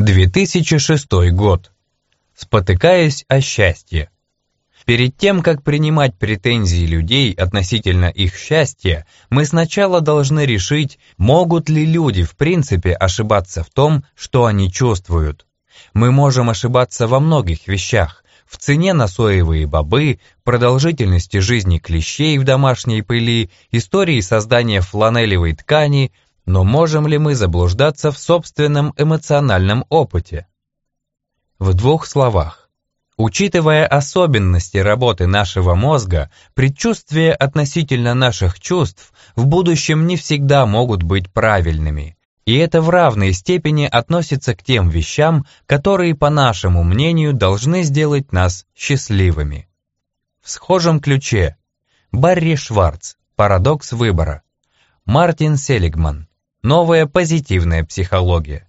2006 год. Спотыкаясь о счастье. Перед тем, как принимать претензии людей относительно их счастья, мы сначала должны решить, могут ли люди в принципе ошибаться в том, что они чувствуют. Мы можем ошибаться во многих вещах, в цене на соевые бобы, продолжительности жизни клещей в домашней пыли, истории создания фланелевой ткани – но можем ли мы заблуждаться в собственном эмоциональном опыте? В двух словах. Учитывая особенности работы нашего мозга, предчувствия относительно наших чувств в будущем не всегда могут быть правильными. И это в равной степени относится к тем вещам, которые, по нашему мнению, должны сделать нас счастливыми. В схожем ключе Барри Шварц «Парадокс выбора», Мартин Селигман Новая позитивная психология.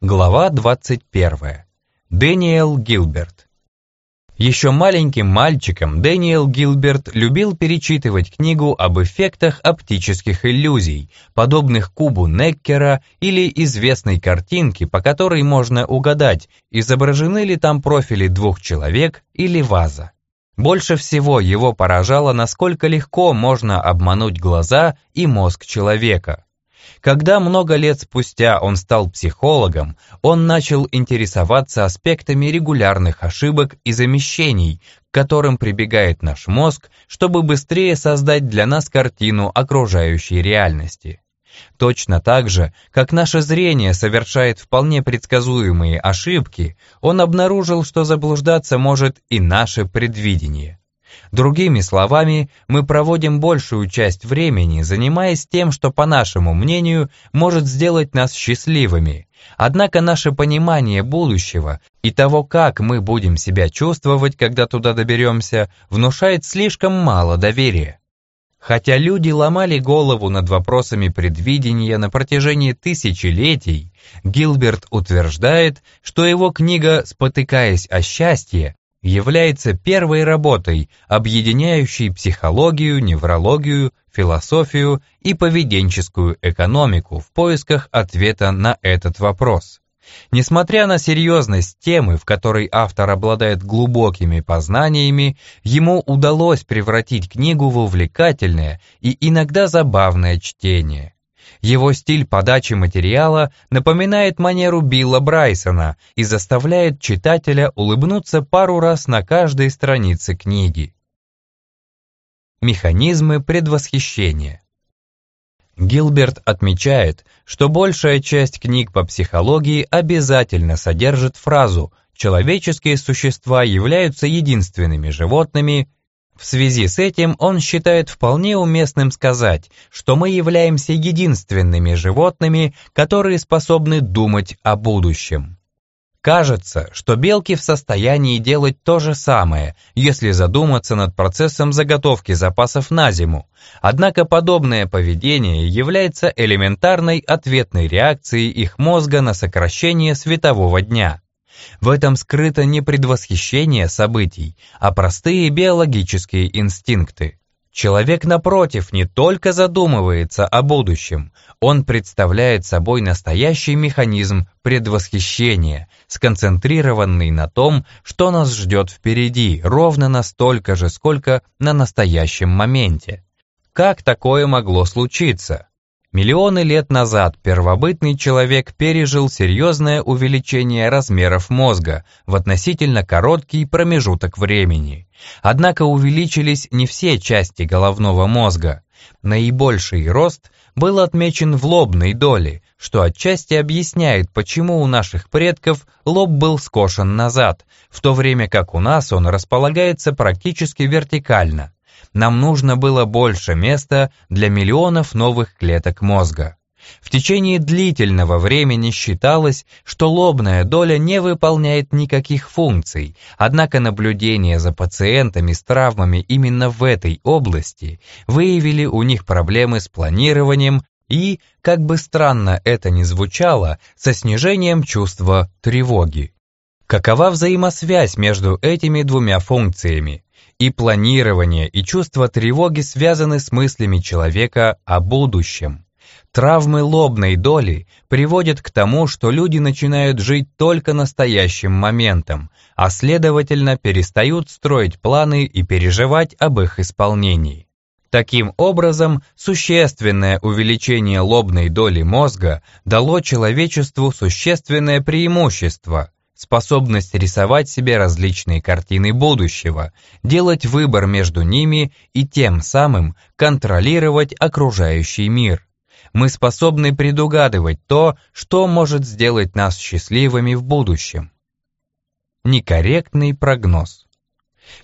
Глава 21. Дэниел Гилберт. Еще маленьким мальчиком Дэниел Гилберт любил перечитывать книгу об эффектах оптических иллюзий, подобных кубу Неккера или известной картинке, по которой можно угадать, изображены ли там профили двух человек или ваза. Больше всего его поражало, насколько легко можно обмануть глаза и мозг человека. Когда много лет спустя он стал психологом, он начал интересоваться аспектами регулярных ошибок и замещений, к которым прибегает наш мозг, чтобы быстрее создать для нас картину окружающей реальности. Точно так же, как наше зрение совершает вполне предсказуемые ошибки, он обнаружил, что заблуждаться может и наше предвидение. Другими словами, мы проводим большую часть времени, занимаясь тем, что, по нашему мнению, может сделать нас счастливыми. Однако наше понимание будущего и того, как мы будем себя чувствовать, когда туда доберемся, внушает слишком мало доверия. Хотя люди ломали голову над вопросами предвидения на протяжении тысячелетий, Гилберт утверждает, что его книга «Спотыкаясь о счастье» является первой работой, объединяющей психологию, неврологию, философию и поведенческую экономику в поисках ответа на этот вопрос. Несмотря на серьезность темы, в которой автор обладает глубокими познаниями, ему удалось превратить книгу в увлекательное и иногда забавное чтение. Его стиль подачи материала напоминает манеру Билла Брайсона и заставляет читателя улыбнуться пару раз на каждой странице книги. Механизмы предвосхищения Гилберт отмечает, что большая часть книг по психологии обязательно содержит фразу «человеческие существа являются единственными животными, в связи с этим он считает вполне уместным сказать, что мы являемся единственными животными, которые способны думать о будущем. Кажется, что белки в состоянии делать то же самое, если задуматься над процессом заготовки запасов на зиму. Однако подобное поведение является элементарной ответной реакцией их мозга на сокращение светового дня. В этом скрыто не предвосхищение событий, а простые биологические инстинкты. Человек, напротив, не только задумывается о будущем, он представляет собой настоящий механизм предвосхищения, сконцентрированный на том, что нас ждет впереди, ровно настолько же, сколько на настоящем моменте. Как такое могло случиться? Миллионы лет назад первобытный человек пережил серьезное увеличение размеров мозга в относительно короткий промежуток времени. Однако увеличились не все части головного мозга. Наибольший рост был отмечен в лобной доле, что отчасти объясняет, почему у наших предков лоб был скошен назад, в то время как у нас он располагается практически вертикально нам нужно было больше места для миллионов новых клеток мозга. В течение длительного времени считалось, что лобная доля не выполняет никаких функций, однако наблюдения за пациентами с травмами именно в этой области выявили у них проблемы с планированием и, как бы странно это ни звучало, со снижением чувства тревоги. Какова взаимосвязь между этими двумя функциями? И планирование, и чувство тревоги связаны с мыслями человека о будущем. Травмы лобной доли приводят к тому, что люди начинают жить только настоящим моментом, а следовательно перестают строить планы и переживать об их исполнении. Таким образом, существенное увеличение лобной доли мозга дало человечеству существенное преимущество – способность рисовать себе различные картины будущего, делать выбор между ними и тем самым контролировать окружающий мир. Мы способны предугадывать то, что может сделать нас счастливыми в будущем. Некорректный прогноз.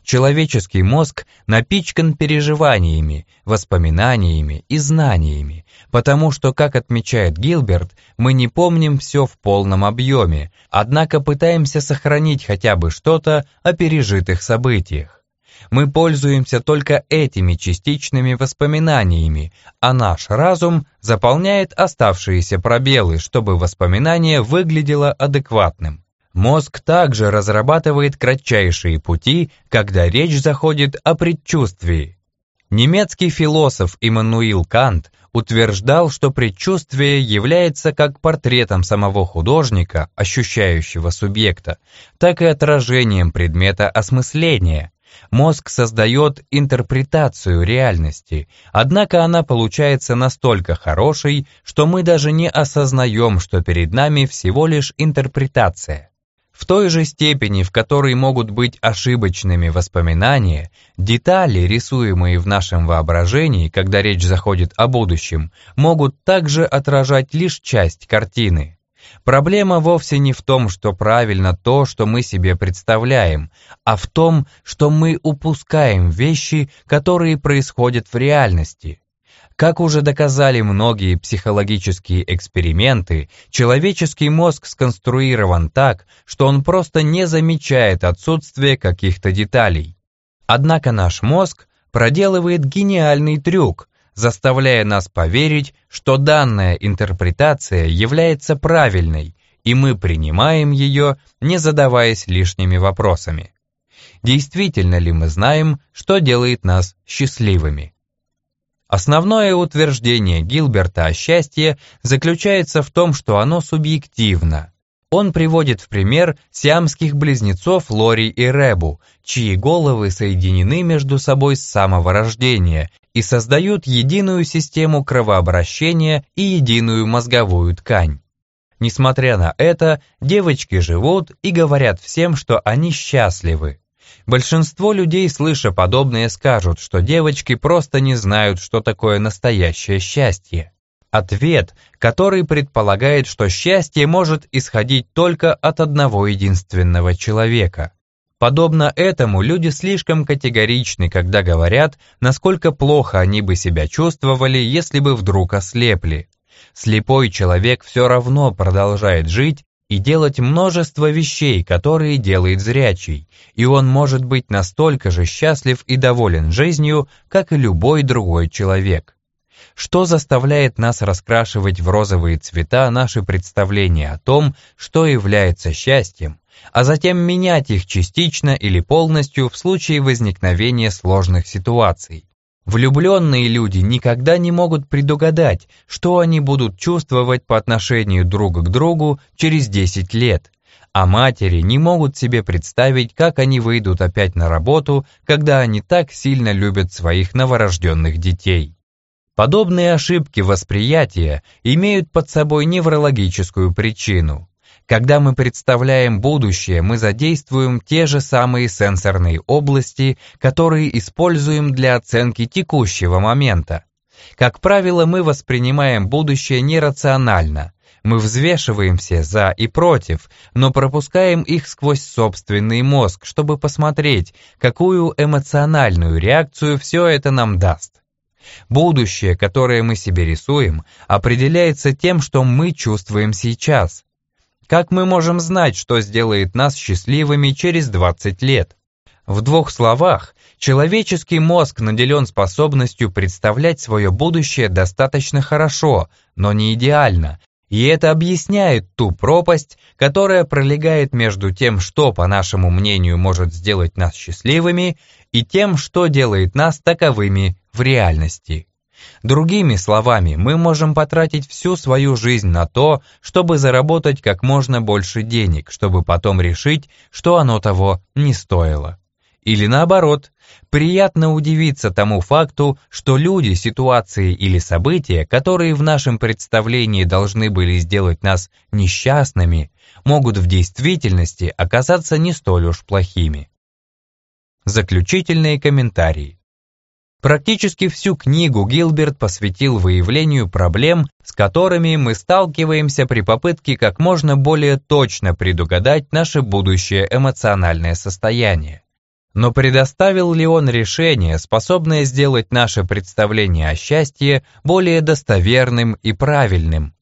Человеческий мозг напичкан переживаниями, воспоминаниями и знаниями, потому что, как отмечает Гилберт, мы не помним все в полном объеме, однако пытаемся сохранить хотя бы что-то о пережитых событиях. Мы пользуемся только этими частичными воспоминаниями, а наш разум заполняет оставшиеся пробелы, чтобы воспоминание выглядело адекватным. Мозг также разрабатывает кратчайшие пути, когда речь заходит о предчувствии. Немецкий философ Иммануил Кант утверждал, что предчувствие является как портретом самого художника, ощущающего субъекта, так и отражением предмета осмысления. Мозг создает интерпретацию реальности, однако она получается настолько хорошей, что мы даже не осознаем, что перед нами всего лишь интерпретация. В той же степени, в которой могут быть ошибочными воспоминания, детали, рисуемые в нашем воображении, когда речь заходит о будущем, могут также отражать лишь часть картины. Проблема вовсе не в том, что правильно то, что мы себе представляем, а в том, что мы упускаем вещи, которые происходят в реальности. Как уже доказали многие психологические эксперименты, человеческий мозг сконструирован так, что он просто не замечает отсутствие каких-то деталей. Однако наш мозг проделывает гениальный трюк, заставляя нас поверить, что данная интерпретация является правильной, и мы принимаем ее, не задаваясь лишними вопросами. Действительно ли мы знаем, что делает нас счастливыми? Основное утверждение Гилберта о счастье заключается в том, что оно субъективно. Он приводит в пример сиамских близнецов Лори и Ребу, чьи головы соединены между собой с самого рождения и создают единую систему кровообращения и единую мозговую ткань. Несмотря на это, девочки живут и говорят всем, что они счастливы. Большинство людей, слыша подобное, скажут, что девочки просто не знают, что такое настоящее счастье. Ответ, который предполагает, что счастье может исходить только от одного единственного человека. Подобно этому люди слишком категоричны, когда говорят, насколько плохо они бы себя чувствовали, если бы вдруг ослепли. Слепой человек все равно продолжает жить и делать множество вещей, которые делает зрячий, и он может быть настолько же счастлив и доволен жизнью, как и любой другой человек. Что заставляет нас раскрашивать в розовые цвета наши представления о том, что является счастьем, а затем менять их частично или полностью в случае возникновения сложных ситуаций, Влюбленные люди никогда не могут предугадать, что они будут чувствовать по отношению друг к другу через 10 лет, а матери не могут себе представить, как они выйдут опять на работу, когда они так сильно любят своих новорожденных детей. Подобные ошибки восприятия имеют под собой неврологическую причину – когда мы представляем будущее, мы задействуем те же самые сенсорные области, которые используем для оценки текущего момента. Как правило, мы воспринимаем будущее нерационально. Мы взвешиваем все «за» и «против», но пропускаем их сквозь собственный мозг, чтобы посмотреть, какую эмоциональную реакцию все это нам даст. Будущее, которое мы себе рисуем, определяется тем, что мы чувствуем сейчас. Как мы можем знать, что сделает нас счастливыми через 20 лет? В двух словах, человеческий мозг наделен способностью представлять свое будущее достаточно хорошо, но не идеально, и это объясняет ту пропасть, которая пролегает между тем, что, по нашему мнению, может сделать нас счастливыми, и тем, что делает нас таковыми в реальности. Другими словами, мы можем потратить всю свою жизнь на то, чтобы заработать как можно больше денег, чтобы потом решить, что оно того не стоило. Или наоборот, приятно удивиться тому факту, что люди, ситуации или события, которые в нашем представлении должны были сделать нас несчастными, могут в действительности оказаться не столь уж плохими. Заключительные комментарии. Практически всю книгу Гилберт посвятил выявлению проблем, с которыми мы сталкиваемся при попытке как можно более точно предугадать наше будущее эмоциональное состояние. Но предоставил ли он решение, способное сделать наше представление о счастье более достоверным и правильным?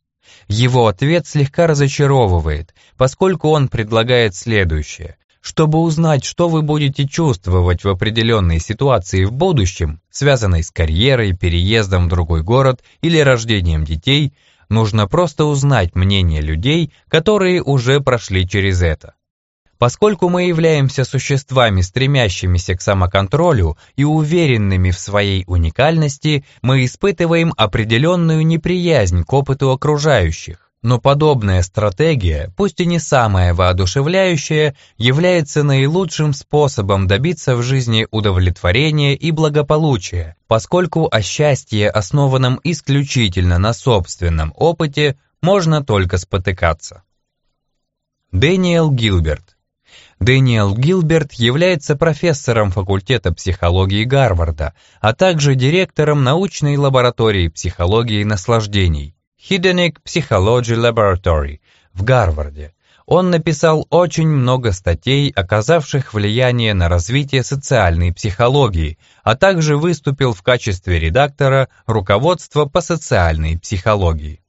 Его ответ слегка разочаровывает, поскольку он предлагает следующее. Чтобы узнать, что вы будете чувствовать в определенной ситуации в будущем, связанной с карьерой, переездом в другой город или рождением детей, нужно просто узнать мнение людей, которые уже прошли через это. Поскольку мы являемся существами, стремящимися к самоконтролю и уверенными в своей уникальности, мы испытываем определенную неприязнь к опыту окружающих. Но подобная стратегия, пусть и не самая воодушевляющая, является наилучшим способом добиться в жизни удовлетворения и благополучия, поскольку о счастье, основанном исключительно на собственном опыте, можно только спотыкаться. Дэниел Гилберт Дэниел Гилберт является профессором факультета психологии Гарварда, а также директором научной лаборатории психологии наслаждений. Hidenic Psychology Laboratory в Гарварде. Он написал очень много статей, оказавших влияние на развитие социальной психологии, а также выступил в качестве редактора руководства по социальной психологии.